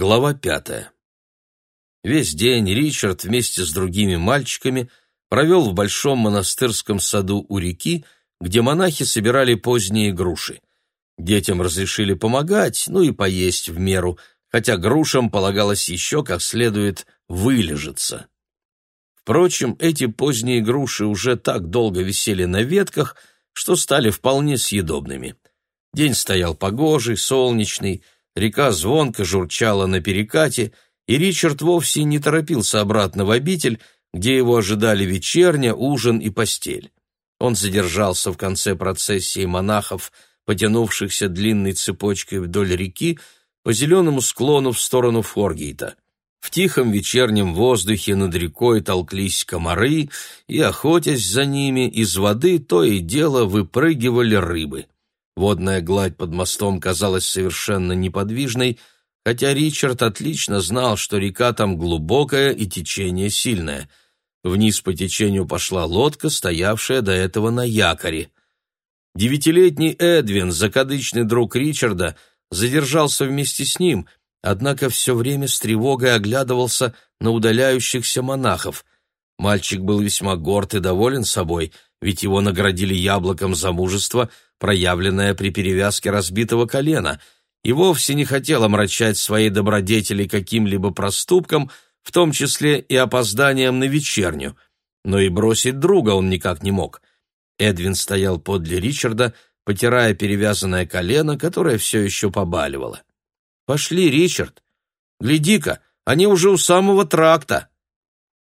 Глава пятая. Весь день Ричард вместе с другими мальчиками провел в большом монастырском саду у реки, где монахи собирали поздние груши. Детям разрешили помогать, ну и поесть в меру, хотя грушам полагалось еще как следует вылежаться. Впрочем, эти поздние груши уже так долго висели на ветках, что стали вполне съедобными. День стоял погожий, солнечный, река звонко журчала на перекате, и Ричард вовсе не торопился обратно в обитель, где его ожидали вечерня, ужин и постель. Он задержался в конце процессии монахов, потянувшихся длинной цепочкой вдоль реки, по зеленому склону в сторону Форгейта. В тихом вечернем воздухе над рекой толклись комары, и, охотясь за ними, из воды то и дело выпрыгивали рыбы. Водная гладь под мостом казалась совершенно неподвижной, хотя Ричард отлично знал, что река там глубокая и течение сильное. Вниз по течению пошла лодка, стоявшая до этого на якоре. Девятилетний Эдвин, закадычный друг Ричарда, задержался вместе с ним, однако все время с тревогой оглядывался на удаляющихся монахов. Мальчик был весьма горд и доволен собой, ведь его наградили яблоком за мужество — проявленная при перевязке разбитого колена, и вовсе не хотел омрачать своей добродетели каким-либо проступком, в том числе и опозданием на вечерню. Но и бросить друга он никак не мог. Эдвин стоял подле Ричарда, потирая перевязанное колено, которое все еще побаливало. «Пошли, Ричард! Гляди-ка, они уже у самого тракта!»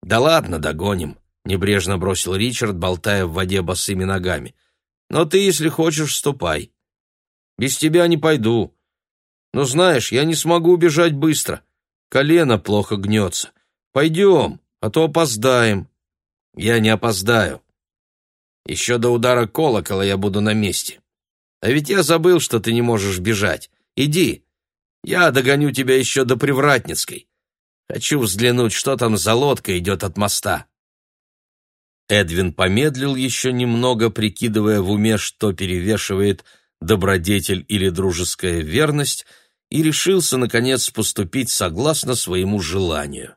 «Да ладно, догоним!» — небрежно бросил Ричард, болтая в воде босыми ногами. Но ты, если хочешь, ступай. Без тебя не пойду. Но знаешь, я не смогу убежать быстро. Колено плохо гнется. Пойдем, а то опоздаем. Я не опоздаю. Еще до удара колокола я буду на месте. А ведь я забыл, что ты не можешь бежать. Иди. Я догоню тебя еще до Привратницкой. Хочу взглянуть, что там за лодка идет от моста. Эдвин помедлил еще немного, прикидывая в уме, что перевешивает добродетель или дружеская верность, и решился, наконец, поступить согласно своему желанию.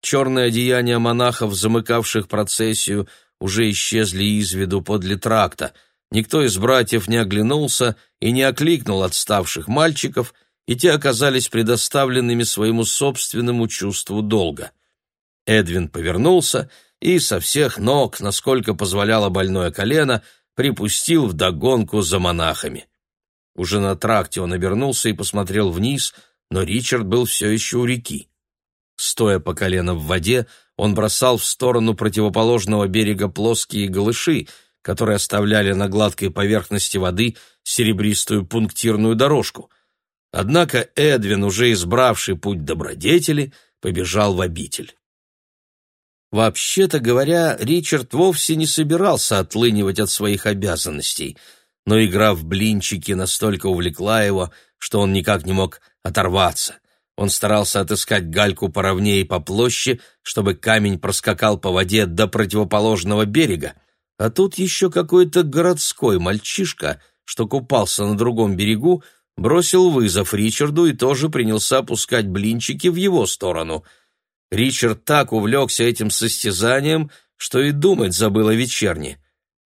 Черные одеяния монахов, замыкавших процессию, уже исчезли из виду подле тракта. Никто из братьев не оглянулся и не окликнул отставших мальчиков, и те оказались предоставленными своему собственному чувству долга. Эдвин повернулся — и со всех ног, насколько позволяло больное колено, припустил в догонку за монахами. Уже на тракте он обернулся и посмотрел вниз, но Ричард был все еще у реки. Стоя по колено в воде, он бросал в сторону противоположного берега плоские голыши, которые оставляли на гладкой поверхности воды серебристую пунктирную дорожку. Однако Эдвин, уже избравший путь добродетели, побежал в обитель. Вообще-то говоря, Ричард вовсе не собирался отлынивать от своих обязанностей, но игра в блинчики настолько увлекла его, что он никак не мог оторваться. Он старался отыскать гальку поровнее по площади, чтобы камень проскакал по воде до противоположного берега. А тут еще какой-то городской мальчишка, что купался на другом берегу, бросил вызов Ричарду и тоже принялся опускать блинчики в его сторону — Ричард так увлекся этим состязанием, что и думать забыл о вечерне.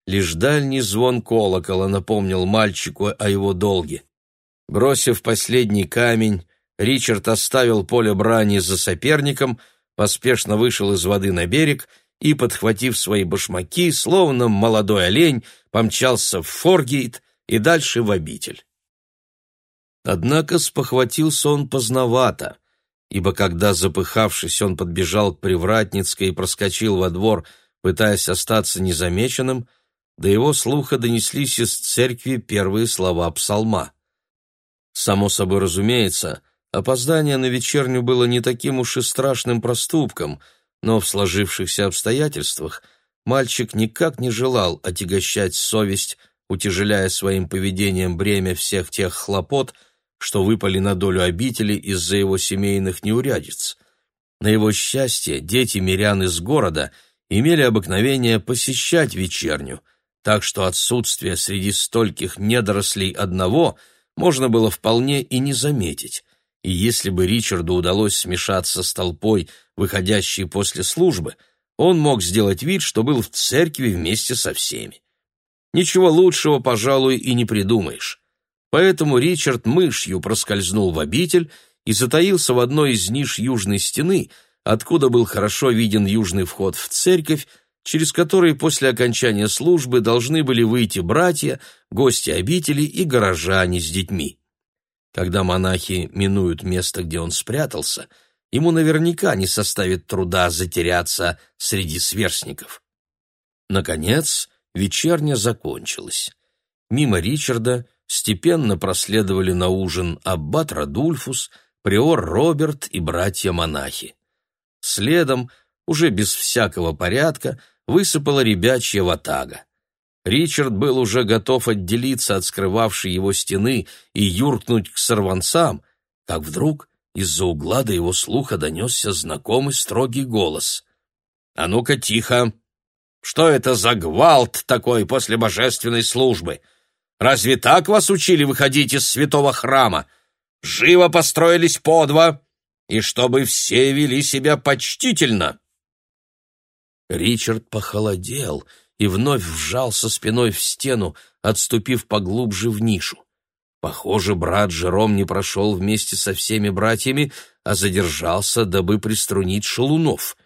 Лишь дальний звон колокола напомнил мальчику о его долге. Бросив последний камень, Ричард оставил поле брани за соперником, поспешно вышел из воды на берег и, подхватив свои башмаки, словно молодой олень, помчался в Форгейт и дальше в обитель. Однако спохватился он поздновато ибо когда, запыхавшись, он подбежал к Привратницкой и проскочил во двор, пытаясь остаться незамеченным, до его слуха донеслись из церкви первые слова псалма. Само собой разумеется, опоздание на вечерню было не таким уж и страшным проступком, но в сложившихся обстоятельствах мальчик никак не желал отягощать совесть, утяжеляя своим поведением бремя всех тех хлопот, что выпали на долю обители из-за его семейных неурядиц. На его счастье дети мирян из города имели обыкновение посещать вечерню, так что отсутствие среди стольких недорослей одного можно было вполне и не заметить, и если бы Ричарду удалось смешаться с толпой, выходящей после службы, он мог сделать вид, что был в церкви вместе со всеми. Ничего лучшего, пожалуй, и не придумаешь. Поэтому Ричард мышью проскользнул в обитель и затаился в одной из ниш южной стены, откуда был хорошо виден южный вход в церковь, через который после окончания службы должны были выйти братья, гости обители и горожане с детьми. Когда монахи минуют место, где он спрятался, ему наверняка не составит труда затеряться среди сверстников. Наконец, вечерня закончилась. Мимо Ричарда степенно проследовали на ужин аббат Радульфус, приор Роберт и братья-монахи. Следом, уже без всякого порядка, высыпала ребячья ватага. Ричард был уже готов отделиться от скрывавшей его стены и юркнуть к сорванцам, как вдруг из-за угла до его слуха донесся знакомый строгий голос. «А ну-ка, тихо! Что это за гвалт такой после божественной службы? Разве так вас учили выходить из святого храма? Живо построились по два, и чтобы все вели себя почтительно!» Ричард похолодел и вновь вжался спиной в стену, отступив поглубже в нишу. Похоже, брат Жером не прошел вместе со всеми братьями, а задержался, дабы приструнить шалунов.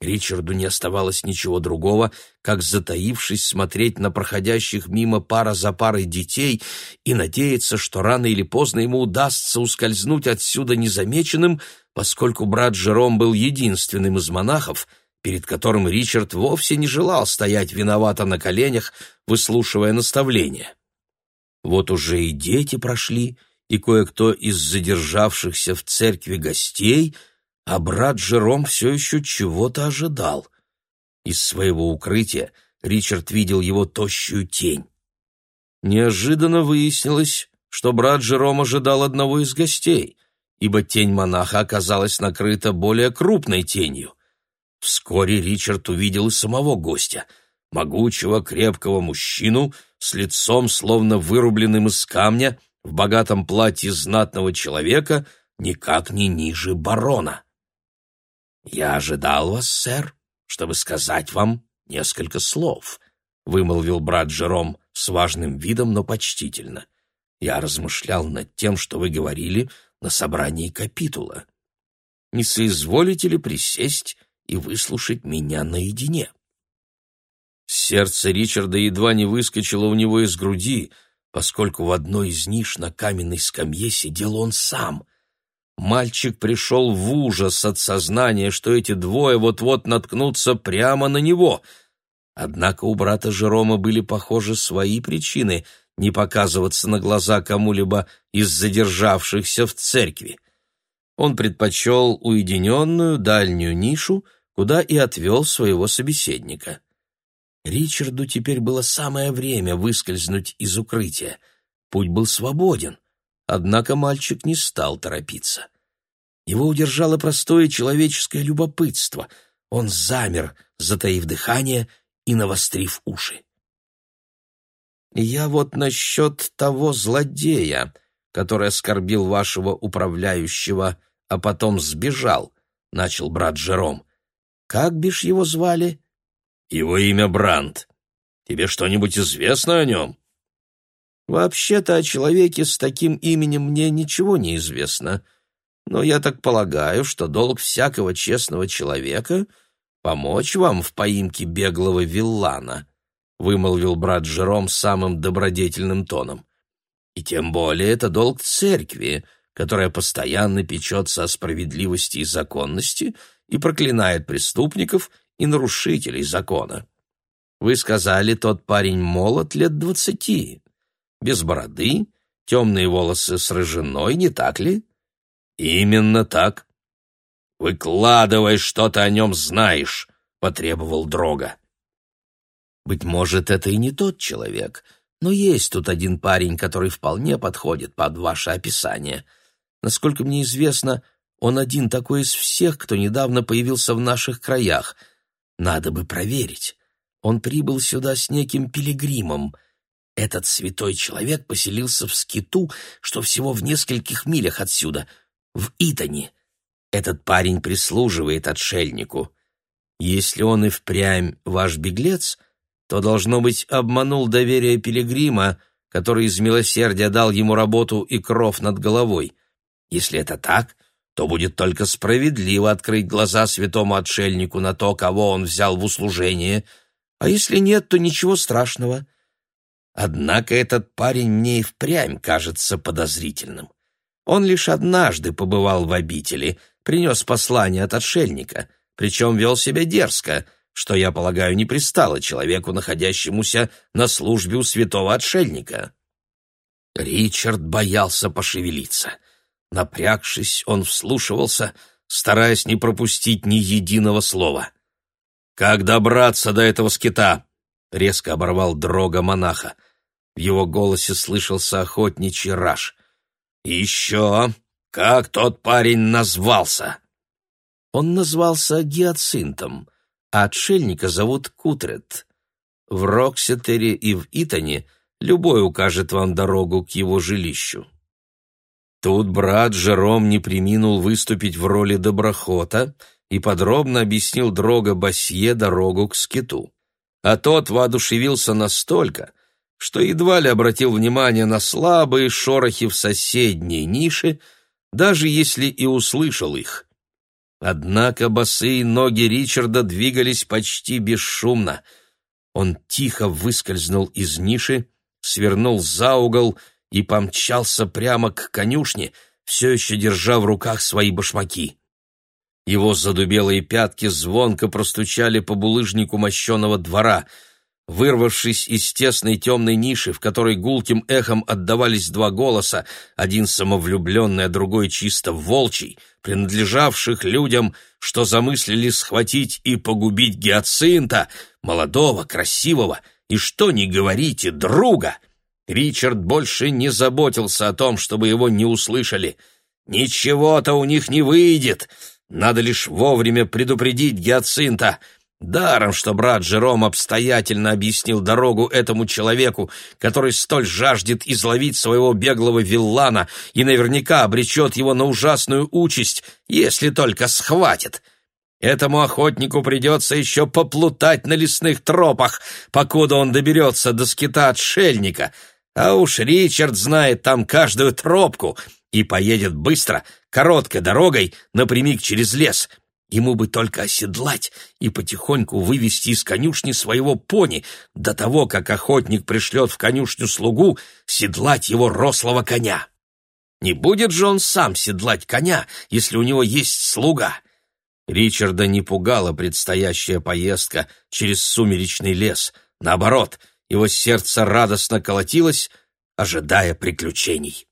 Ричарду не оставалось ничего другого, как, затаившись, смотреть на проходящих мимо пара за парой детей и надеяться, что рано или поздно ему удастся ускользнуть отсюда незамеченным, поскольку брат Жером был единственным из монахов, перед которым Ричард вовсе не желал стоять виновато на коленях, выслушивая наставления. Вот уже и дети прошли, и кое-кто из задержавшихся в церкви гостей, а брат Жером все еще чего-то ожидал. Из своего укрытия Ричард видел его тощую тень. Неожиданно выяснилось, что брат Жером ожидал одного из гостей, ибо тень монаха оказалась накрыта более крупной тенью. Вскоре Ричард увидел и самого гостя, могучего крепкого мужчину с лицом, словно вырубленным из камня, в богатом платье знатного человека, никак не ниже барона. «Я ожидал вас, сэр, чтобы сказать вам несколько слов», — вымолвил брат Жером с важным видом, но почтительно. «Я размышлял над тем, что вы говорили на собрании капитула. Не соизволите ли присесть и выслушать меня наедине. Сердце Ричарда едва не выскочило у него из груди, поскольку в одной из ниш на каменной скамье сидел он сам. Мальчик пришел в ужас от сознания, что эти двое вот-вот наткнутся прямо на него. Однако у брата Жерома были, похоже, свои причины не показываться на глаза кому-либо из задержавшихся в церкви. Он предпочел уединенную дальнюю нишу, куда и отвел своего собеседника. Ричарду теперь было самое время выскользнуть из укрытия. Путь был свободен, однако мальчик не стал торопиться. Его удержало простое человеческое любопытство. Он замер, затаив дыхание и навострив уши. «Я вот насчет того злодея, который оскорбил вашего управляющего, а потом сбежал», — начал брат Жером. Как бишь его звали? Его имя Бранд. Тебе что-нибудь известно о нем? Вообще-то о человеке с таким именем мне ничего не известно. Но я так полагаю, что долг всякого честного человека — помочь вам в поимке беглого виллана, — вымолвил брат Жером самым добродетельным тоном. И тем более это долг церкви, которая постоянно печется о справедливости и законности — и проклинает преступников и нарушителей закона. Вы сказали, тот парень молод лет двадцати, без бороды, темные волосы с рыжиной, не так ли? Именно так. Выкладывай, что ты о нем знаешь, потребовал Дрога. Быть может, это и не тот человек, но есть тут один парень, который вполне подходит под ваше описание. Насколько мне известно, он один такой из всех, кто недавно появился в наших краях. Надо бы проверить. Он прибыл сюда с неким пилигримом. Этот святой человек поселился в скиту, что всего в нескольких милях отсюда. в Итоне. Этот парень прислуживает отшельнику. Если он и впрямь ваш беглец, то, должно быть, обманул доверие пилигрима, который из милосердия дал ему работу и кров над головой. Если это так, то будет только справедливо открыть глаза святому отшельнику на то, кого он взял в услужение, а если нет, то ничего страшного. Однако этот парень мне и впрямь кажется подозрительным. Он лишь однажды побывал в обители, принес послание от отшельника, причем вел себя дерзко, что, я полагаю, не пристало человеку, находящемуся на службе у святого отшельника. Ричард боялся пошевелиться. Напрягшись, он вслушивался, стараясь не пропустить ни единого слова. «Как добраться до этого скита?» — резко оборвал дрога монаха. В его голосе слышался охотничий раж. еще, как тот парень назвался?» Он назвался Гиацинтом, а отшельника зовут Кутрет. В Роксетере и в Итоне любой укажет вам дорогу к его жилищу. Тут брат Жером не приминул выступить в роли доброхота и подробно объяснил Дрога Басье дорогу к скиту. А тот воодушевился настолько, что едва ли обратил внимание на слабые шорохи в соседней нише, даже если и услышал их. Однако босые ноги Ричарда двигались почти бесшумно. Он тихо выскользнул из ниши, свернул за угол и помчался прямо к конюшне, все еще держа в руках свои башмаки. Его задубелые пятки звонко простучали по булыжнику мощеного двора. Вырвавшись из тесной темной ниши, в которой гулким эхом отдавались два голоса, один самовлюбленный, а другой чисто волчий, принадлежавших людям, что замыслили схватить и погубить Гиацинта, молодого, красивого и, что ни говорите, друга — Ричард больше не заботился о том, чтобы его не услышали. «Ничего-то у них не выйдет. Надо лишь вовремя предупредить Гиацинта. Даром, что брат Жером обстоятельно объяснил дорогу этому человеку, который столь жаждет изловить своего беглого виллана и наверняка обречет его на ужасную участь, если только схватит». Этому охотнику придется еще поплутать на лесных тропах, покуда он доберется до скита отшельника, а уж Ричард знает там каждую тропку и поедет быстро, короткой дорогой, напрямик через лес. Ему бы только оседлать и потихоньку вывести из конюшни своего пони до того, как охотник пришлет в конюшню слугу седлать его рослого коня. Не будет же он сам седлать коня, если у него есть слуга. Ричарда не пугала предстоящая поездка через сумеречный лес. Наоборот — его сердце радостно колотилось, ожидая приключений.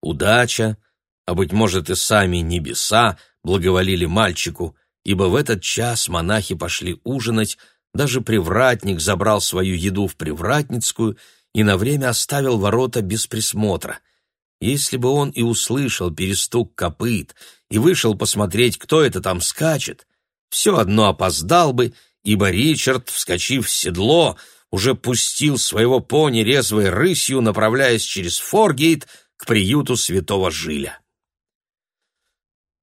Удача, а, быть может, и сами небеса благоволили мальчику, ибо в этот час монахи пошли ужинать, даже привратник забрал свою еду в привратницкую и на время оставил ворота без присмотра. Если бы он и услышал перестук копыт и вышел посмотреть, кто это там скачет, все одно опоздал бы, ибо Ричард, вскочив в седло, уже пустил своего пони резвой рысью, направляясь через Форгейт к приюту святого Жиля.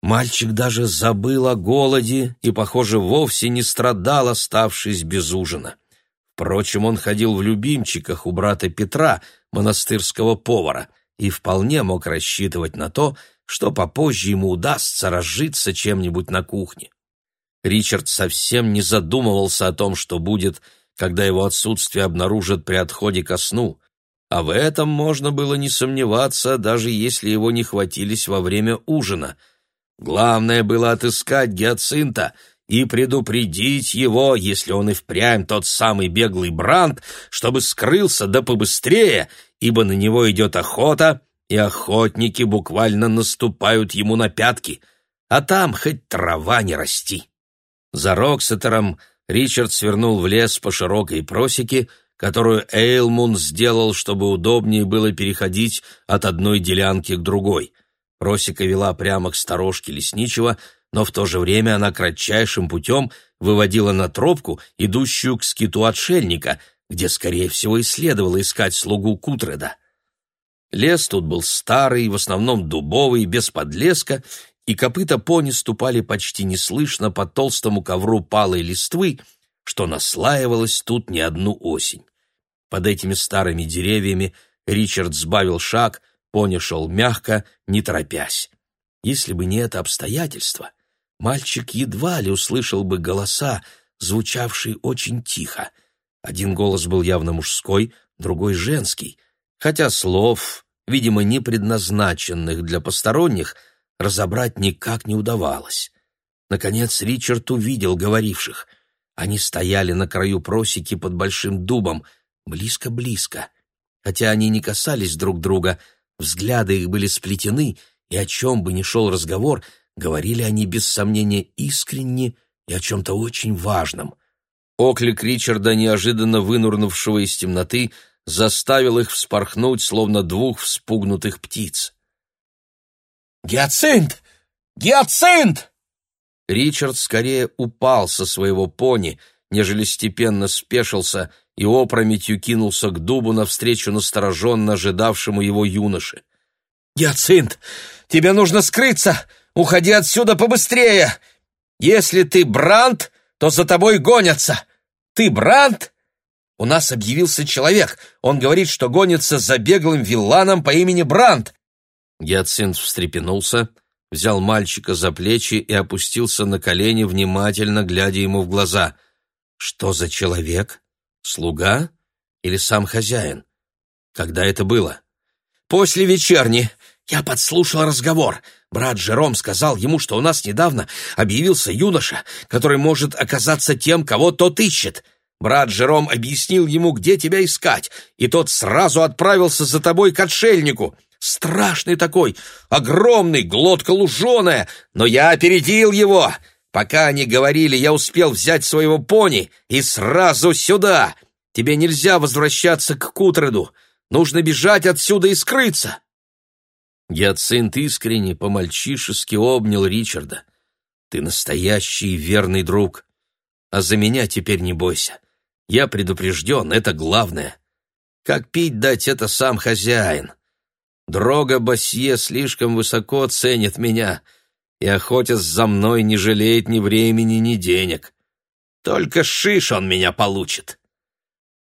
Мальчик даже забыл о голоде и, похоже, вовсе не страдал, оставшись без ужина. Впрочем, он ходил в любимчиках у брата Петра, монастырского повара, и вполне мог рассчитывать на то, что попозже ему удастся разжиться чем-нибудь на кухне. Ричард совсем не задумывался о том, что будет, когда его отсутствие обнаружат при отходе ко сну, а в этом можно было не сомневаться, даже если его не хватились во время ужина. Главное было отыскать Гиацинта и предупредить его, если он и впрямь тот самый беглый Бранд, чтобы скрылся да побыстрее, ибо на него идет охота, и охотники буквально наступают ему на пятки, а там хоть трава не расти. За Роксетером Ричард свернул в лес по широкой просеке, которую Эйлмун сделал, чтобы удобнее было переходить от одной делянки к другой. Просека вела прямо к сторожке лесничего, но в то же время она кратчайшим путем выводила на тропку, идущую к скиту отшельника, где, скорее всего, и следовало искать слугу Кутреда. Лес тут был старый, в основном дубовый, без подлеска, и копыта пони ступали почти неслышно по толстому ковру палой листвы, что наслаивалось тут не одну осень. Под этими старыми деревьями Ричард сбавил шаг, пони шел мягко, не торопясь. Если бы не это обстоятельство, мальчик едва ли услышал бы голоса, звучавшие очень тихо. Один голос был явно мужской, другой — женский, хотя слов, видимо, не предназначенных для посторонних, разобрать никак не удавалось. Наконец Ричард увидел говоривших. Они стояли на краю просеки под большим дубом, близко-близко. Хотя они не касались друг друга, взгляды их были сплетены, и о чем бы ни шел разговор, говорили они без сомнения искренне и о чем-то очень важном. Оклик Ричарда, неожиданно вынурнувшего из темноты, заставил их вспорхнуть, словно двух вспугнутых птиц. «Гиацинт! Гиацинт!» Ричард скорее упал со своего пони, нежели степенно спешился и опрометью кинулся к дубу навстречу настороженно ожидавшему его юноше. «Гиацинт, тебе нужно скрыться! Уходи отсюда побыстрее! Если ты Бранд, то за тобой гонятся! Ты Бранд?» У нас объявился человек. Он говорит, что гонится за беглым вилланом по имени Бранд. Гиацинт встрепенулся, взял мальчика за плечи и опустился на колени, внимательно глядя ему в глаза. Что за человек? Слуга или сам хозяин? Когда это было? После вечерни. Я подслушал разговор. Брат Жером сказал ему, что у нас недавно объявился юноша, который может оказаться тем, кого тот ищет. Брат Жером объяснил ему, где тебя искать, и тот сразу отправился за тобой к отшельнику. Страшный такой, огромный, глотка луженая, но я опередил его. Пока они говорили, я успел взять своего пони и сразу сюда. Тебе нельзя возвращаться к Кутреду. Нужно бежать отсюда и скрыться. Гиацинт искренне по-мальчишески обнял Ричарда. «Ты настоящий верный друг. А за меня теперь не бойся. Я предупрежден, это главное. Как пить дать это сам хозяин. Дрога Басье слишком высоко ценит меня и, охотясь за мной, не жалеет ни времени, ни денег. Только шиш он меня получит.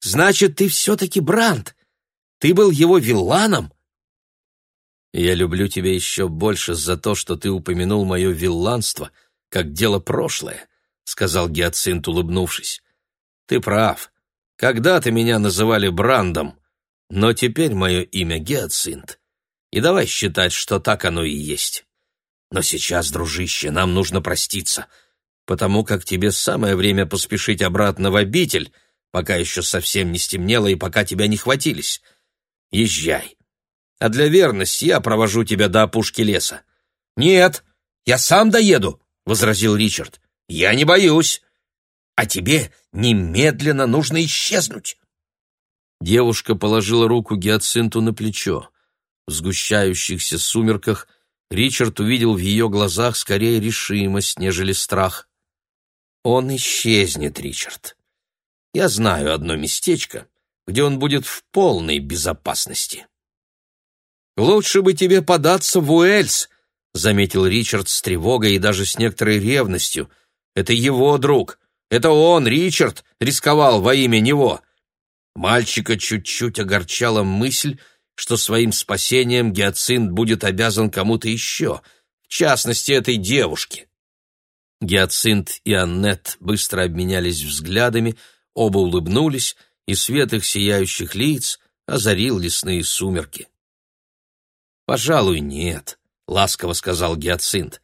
Значит, ты все-таки Бранд. Ты был его вилланом? Я люблю тебя еще больше за то, что ты упомянул мое вилланство как дело прошлое, — сказал Гиацинт, улыбнувшись. Ты прав. Когда-то меня называли Брандом, но теперь мое имя Гиацинт. И давай считать, что так оно и есть. Но сейчас, дружище, нам нужно проститься, потому как тебе самое время поспешить обратно в обитель, пока еще совсем не стемнело и пока тебя не хватились. Езжай. А для верности я провожу тебя до опушки леса. Нет, я сам доеду, — возразил Ричард. Я не боюсь а тебе немедленно нужно исчезнуть. Девушка положила руку Гиацинту на плечо. В сгущающихся сумерках Ричард увидел в ее глазах скорее решимость, нежели страх. «Он исчезнет, Ричард. Я знаю одно местечко, где он будет в полной безопасности». «Лучше бы тебе податься в Уэльс», — заметил Ричард с тревогой и даже с некоторой ревностью. «Это его друг. Это он, Ричард, рисковал во имя него. Мальчика чуть-чуть огорчала мысль, что своим спасением Гиацинт будет обязан кому-то еще, в частности, этой девушке. Гиацинт и Аннет быстро обменялись взглядами, оба улыбнулись, и свет их сияющих лиц озарил лесные сумерки. «Пожалуй, нет», — ласково сказал Гиацинт.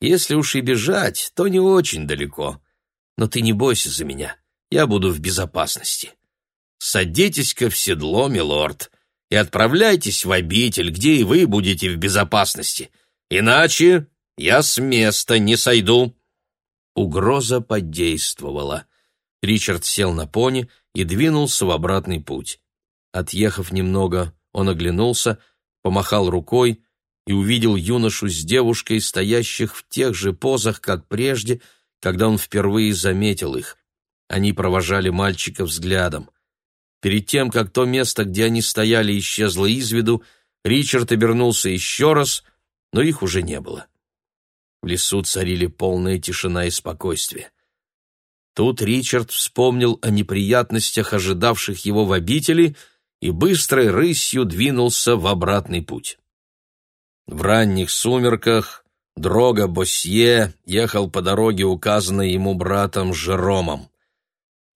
«Если уж и бежать, то не очень далеко. Но ты не бойся за меня, я буду в безопасности. Садитесь-ка в седло, милорд, и отправляйтесь в обитель, где и вы будете в безопасности. Иначе я с места не сойду». Угроза подействовала. Ричард сел на пони и двинулся в обратный путь. Отъехав немного, он оглянулся, помахал рукой и увидел юношу с девушкой, стоящих в тех же позах, как прежде, когда он впервые заметил их. Они провожали мальчика взглядом. Перед тем, как то место, где они стояли, исчезло из виду, Ричард обернулся еще раз, но их уже не было. В лесу царили полная тишина и спокойствие. Тут Ричард вспомнил о неприятностях, ожидавших его в обители, и быстрой рысью двинулся в обратный путь. В ранних сумерках Дрога Босье ехал по дороге, указанной ему братом Жеромом.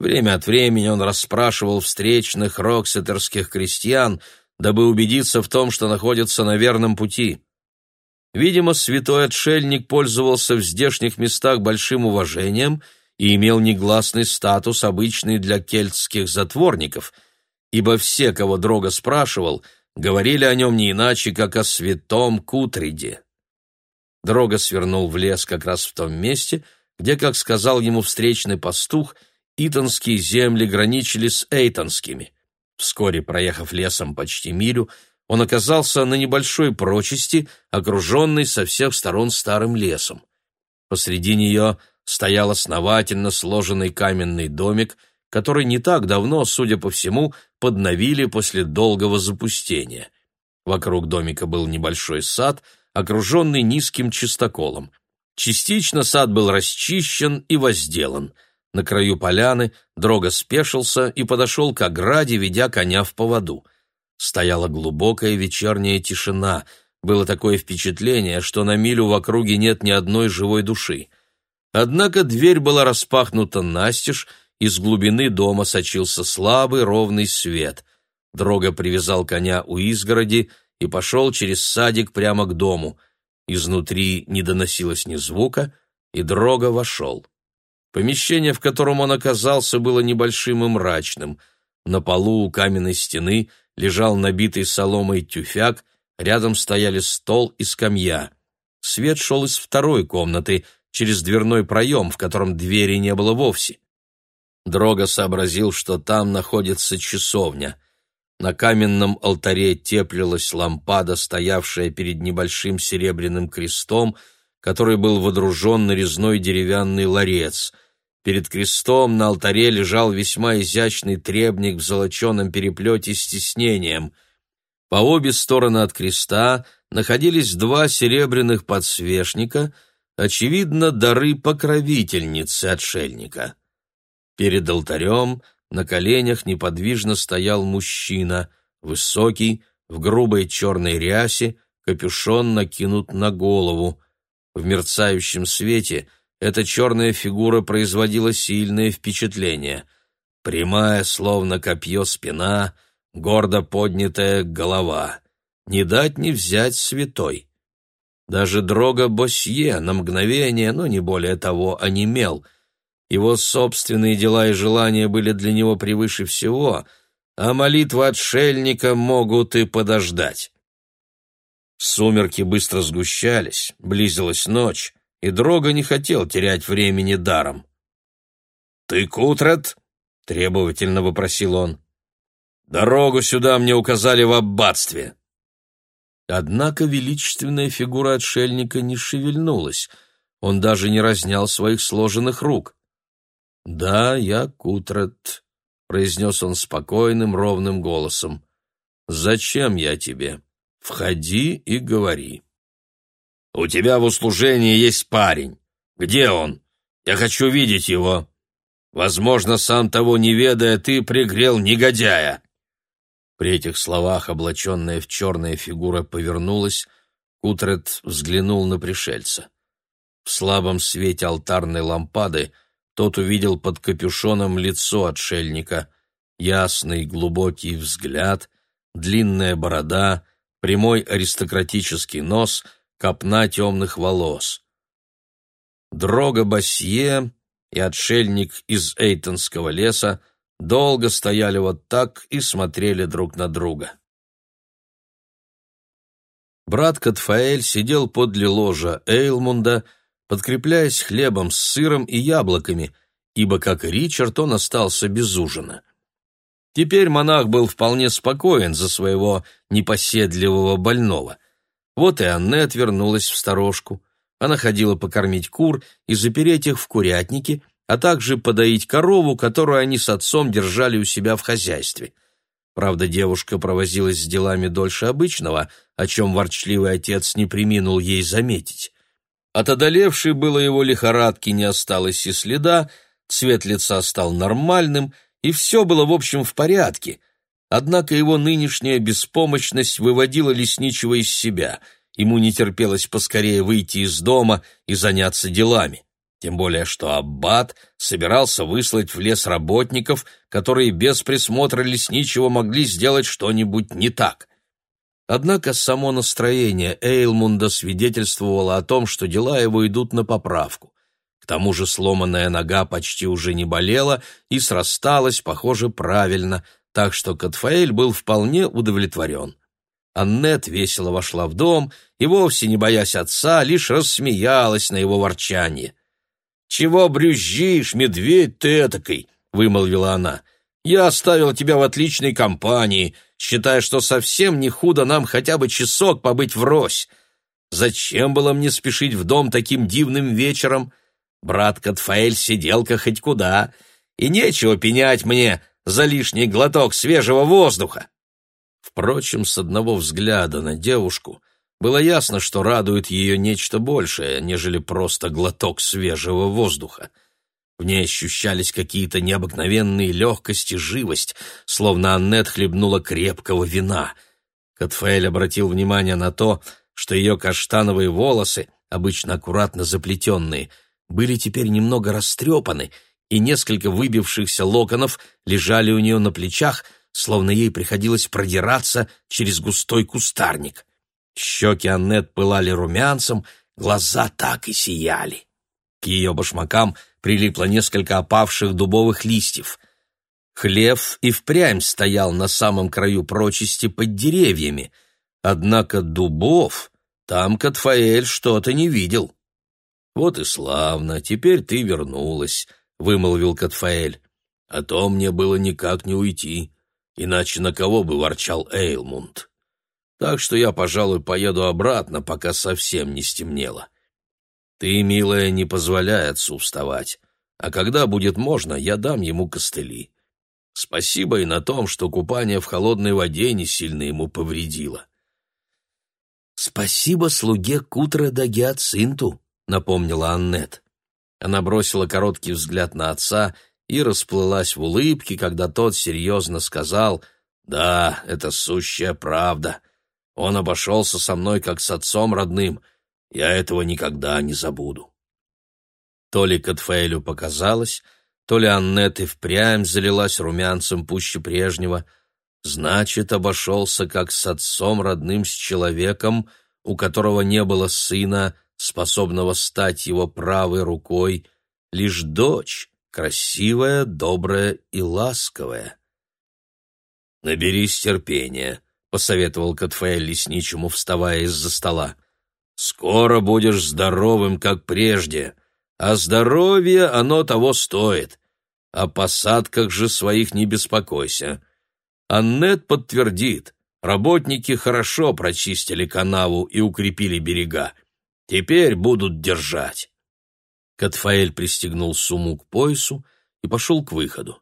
Время от времени он расспрашивал встречных роксетерских крестьян, дабы убедиться в том, что находится на верном пути. Видимо, святой отшельник пользовался в здешних местах большим уважением и имел негласный статус, обычный для кельтских затворников, ибо все, кого Дрога спрашивал, говорили о нем не иначе, как о святом Кутриде. Дрога свернул в лес как раз в том месте, где, как сказал ему встречный пастух, итонские земли граничили с эйтонскими. Вскоре, проехав лесом почти милю, он оказался на небольшой прочести, окруженной со всех сторон старым лесом. Посреди нее стоял основательно сложенный каменный домик, который не так давно, судя по всему, подновили после долгого запустения. Вокруг домика был небольшой сад — окруженный низким чистоколом. Частично сад был расчищен и возделан. На краю поляны Дрога спешился и подошел к ограде, ведя коня в поводу. Стояла глубокая вечерняя тишина. Было такое впечатление, что на милю в округе нет ни одной живой души. Однако дверь была распахнута настежь, из глубины дома сочился слабый ровный свет. Дрога привязал коня у изгороди и пошел через садик прямо к дому. Изнутри не доносилось ни звука, и Дрога вошел. Помещение, в котором он оказался, было небольшим и мрачным. На полу у каменной стены лежал набитый соломой тюфяк, рядом стояли стол и скамья. Свет шел из второй комнаты, через дверной проем, в котором двери не было вовсе. Дрога сообразил, что там находится часовня — на каменном алтаре теплилась лампада, стоявшая перед небольшим серебряным крестом, который был водружен на резной деревянный ларец. Перед крестом на алтаре лежал весьма изящный требник в золоченом переплете с тиснением. По обе стороны от креста находились два серебряных подсвечника, очевидно, дары покровительницы отшельника. Перед алтарем на коленях неподвижно стоял мужчина, высокий, в грубой черной рясе, капюшон накинут на голову. В мерцающем свете эта черная фигура производила сильное впечатление. Прямая, словно копье спина, гордо поднятая голова. Не дать не взять святой. Даже Дрога Босье на мгновение, но не более того, онемел — его собственные дела и желания были для него превыше всего, а молитвы отшельника могут и подождать. Сумерки быстро сгущались, близилась ночь, и Дрога не хотел терять времени даром. «Ты Кутрат?» — требовательно вопросил он. «Дорогу сюда мне указали в аббатстве». Однако величественная фигура отшельника не шевельнулась, он даже не разнял своих сложенных рук. «Да, я Кутрат», — произнес он спокойным, ровным голосом. «Зачем я тебе? Входи и говори». «У тебя в услужении есть парень. Где он? Я хочу видеть его. Возможно, сам того не ведая, ты пригрел негодяя». При этих словах облаченная в черная фигура повернулась, Кутрет взглянул на пришельца. В слабом свете алтарной лампады — тот увидел под капюшоном лицо отшельника, ясный глубокий взгляд, длинная борода, прямой аристократический нос, копна темных волос. Дрога Басье и отшельник из Эйтонского леса долго стояли вот так и смотрели друг на друга. Брат Катфаэль сидел подле ложа Эйлмунда, подкрепляясь хлебом с сыром и яблоками, ибо, как и Ричард, он остался без ужина. Теперь монах был вполне спокоен за своего непоседливого больного. Вот и Аннет вернулась в сторожку. Она ходила покормить кур и запереть их в курятнике, а также подоить корову, которую они с отцом держали у себя в хозяйстве. Правда, девушка провозилась с делами дольше обычного, о чем ворчливый отец не приминул ей заметить. От одолевшей было его лихорадки не осталось и следа, цвет лица стал нормальным, и все было, в общем, в порядке. Однако его нынешняя беспомощность выводила лесничего из себя. Ему не терпелось поскорее выйти из дома и заняться делами. Тем более, что Аббат собирался выслать в лес работников, которые без присмотра лесничего могли сделать что-нибудь не так. Однако само настроение Эйлмунда свидетельствовало о том, что дела его идут на поправку. Тому же сломанная нога почти уже не болела и срасталась, похоже, правильно, так что Катфаэль был вполне удовлетворен. Аннет весело вошла в дом и, вовсе не боясь отца, лишь рассмеялась на его ворчание. «Чего брюзжишь, медведь ты этакой?» — вымолвила она. «Я оставил тебя в отличной компании, считая, что совсем не худо нам хотя бы часок побыть врозь. Зачем было мне спешить в дом таким дивным вечером? Брат Катфаэль сиделка хоть куда, и нечего пенять мне за лишний глоток свежего воздуха». Впрочем, с одного взгляда на девушку было ясно, что радует ее нечто большее, нежели просто глоток свежего воздуха. В ней ощущались какие-то необыкновенные легкость и живость, словно Аннет хлебнула крепкого вина. Катфаэль обратил внимание на то, что ее каштановые волосы, обычно аккуратно заплетенные, были теперь немного растрепаны, и несколько выбившихся локонов лежали у нее на плечах, словно ей приходилось продираться через густой кустарник. Щеки Аннет пылали румянцем, глаза так и сияли. К ее башмакам прилипло несколько опавших дубовых листьев. Хлев и впрямь стоял на самом краю прочести под деревьями, однако дубов там Катфаэль что-то не видел. «Вот и славно, теперь ты вернулась», — вымолвил Катфаэль. «А то мне было никак не уйти, иначе на кого бы ворчал Эйлмунд? Так что я, пожалуй, поеду обратно, пока совсем не стемнело». Ты, милая, не позволяй отцу вставать, а когда будет можно, я дам ему костыли. Спасибо и на том, что купание в холодной воде не сильно ему повредило. «Спасибо слуге Кутра да Гиацинту», — напомнила Аннет. Она бросила короткий взгляд на отца и расплылась в улыбке, когда тот серьезно сказал «Да, это сущая правда. Он обошелся со мной как с отцом родным, я этого никогда не забуду. То ли Катфаэлю показалось, то ли Аннет и впрямь залилась румянцем пуще прежнего. Значит, обошелся как с отцом родным с человеком, у которого не было сына, способного стать его правой рукой, лишь дочь, красивая, добрая и ласковая. «Наберись терпения», — посоветовал Катфаэль лесничему, вставая из-за стола. Скоро будешь здоровым, как прежде, а здоровье оно того стоит. О посадках же своих не беспокойся. Аннет подтвердит, работники хорошо прочистили канаву и укрепили берега. Теперь будут держать. Катфаэль пристегнул сумму к поясу и пошел к выходу.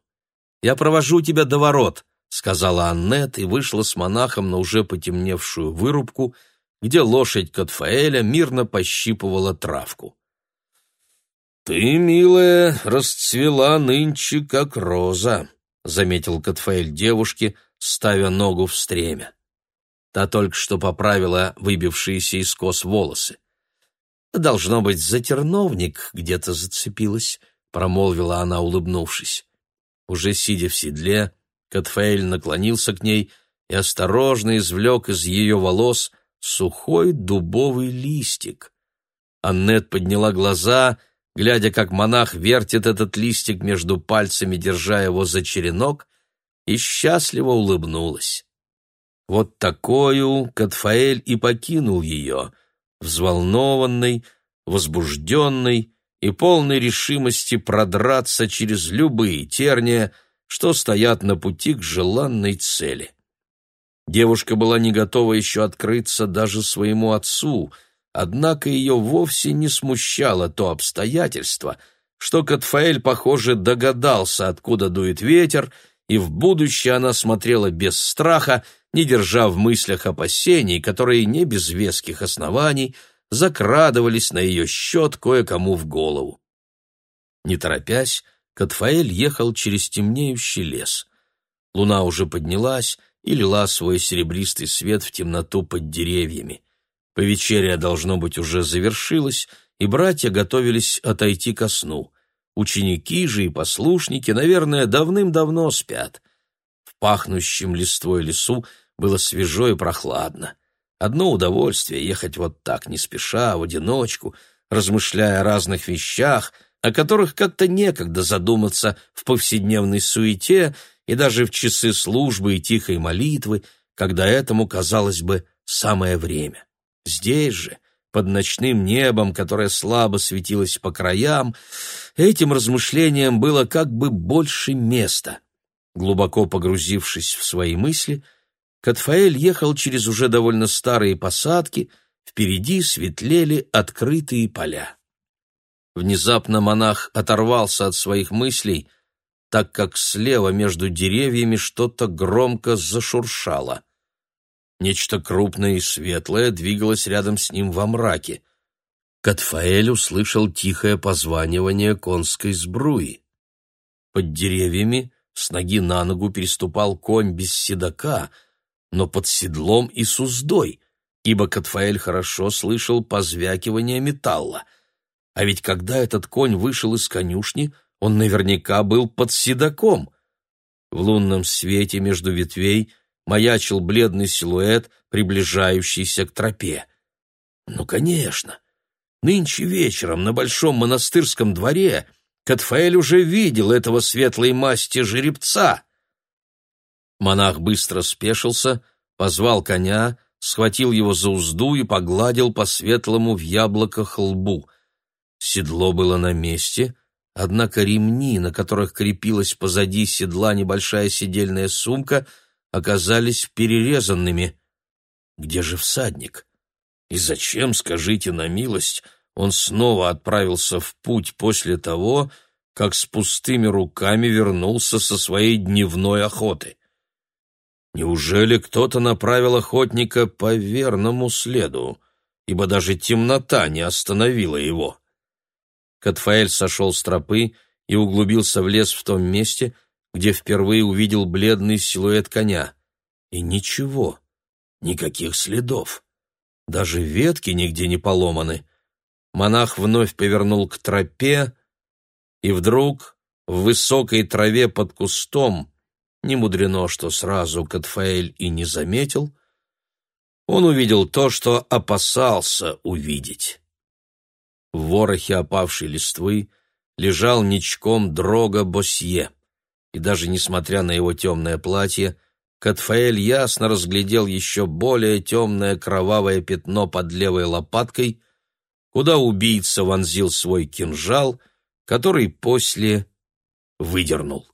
«Я провожу тебя до ворот», — сказала Аннет и вышла с монахом на уже потемневшую вырубку — где лошадь Катфаэля мирно пощипывала травку. «Ты, милая, расцвела нынче, как роза», — заметил Катфаэль девушке, ставя ногу в стремя. Та только что поправила выбившиеся из кос волосы. «Должно быть, затерновник где-то зацепилась», — промолвила она, улыбнувшись. Уже сидя в седле, Катфаэль наклонился к ней и осторожно извлек из ее волос сухой дубовый листик. Аннет подняла глаза, глядя, как монах вертит этот листик между пальцами, держа его за черенок, и счастливо улыбнулась. Вот такую Катфаэль и покинул ее, взволнованный, возбужденный и полной решимости продраться через любые терния, что стоят на пути к желанной цели. Девушка была не готова еще открыться даже своему отцу, однако ее вовсе не смущало то обстоятельство, что Катфаэль, похоже, догадался, откуда дует ветер, и в будущее она смотрела без страха, не держа в мыслях опасений, которые не без веских оснований закрадывались на ее счет кое-кому в голову. Не торопясь, Катфаэль ехал через темнеющий лес. Луна уже поднялась и лила свой серебристый свет в темноту под деревьями. Повечерия, должно быть, уже завершилась, и братья готовились отойти ко сну. Ученики же и послушники, наверное, давным-давно спят. Пахнущем листвой лесу было свежо и прохладно. Одно удовольствие ехать вот так, не спеша, в одиночку, размышляя о разных вещах, о которых как-то некогда задуматься в повседневной суете и даже в часы службы и тихой молитвы, когда этому, казалось бы, самое время. Здесь же, под ночным небом, которое слабо светилось по краям, этим размышлениям было как бы больше места. Глубоко погрузившись в свои мысли, Катфаэль ехал через уже довольно старые посадки, впереди светлели открытые поля. Внезапно монах оторвался от своих мыслей, так как слева между деревьями что-то громко зашуршало. Нечто крупное и светлое двигалось рядом с ним во мраке. Катфаэль услышал тихое позванивание конской сбруи. Под деревьями с ноги на ногу переступал конь без седока, но под седлом и с уздой, ибо Катфаэль хорошо слышал позвякивание металла. А ведь когда этот конь вышел из конюшни, он наверняка был под седаком. В лунном свете между ветвей маячил бледный силуэт, приближающийся к тропе. Ну, конечно. Нынче вечером на большом монастырском дворе Катфаэль уже видел этого светлой масти жеребца. Монах быстро спешился, позвал коня, схватил его за узду и погладил по светлому в яблоках лбу. Седло было на месте, однако ремни, на которых крепилась позади седла небольшая сидельная сумка — оказались перерезанными. Где же всадник? И зачем, скажите на милость, он снова отправился в путь после того, как с пустыми руками вернулся со своей дневной охоты? Неужели кто-то направил охотника по верному следу, ибо даже темнота не остановила его? Катфаэль сошел с тропы и углубился в лес в том месте, где впервые увидел бледный силуэт коня. И ничего, никаких следов. Даже ветки нигде не поломаны. Монах вновь повернул к тропе, и вдруг в высокой траве под кустом, не мудрено, что сразу Катфаэль и не заметил, он увидел то, что опасался увидеть. В ворохе опавшей листвы лежал ничком дрога Босье и даже несмотря на его темное платье, Катфаэль ясно разглядел еще более темное кровавое пятно под левой лопаткой, куда убийца вонзил свой кинжал, который после выдернул.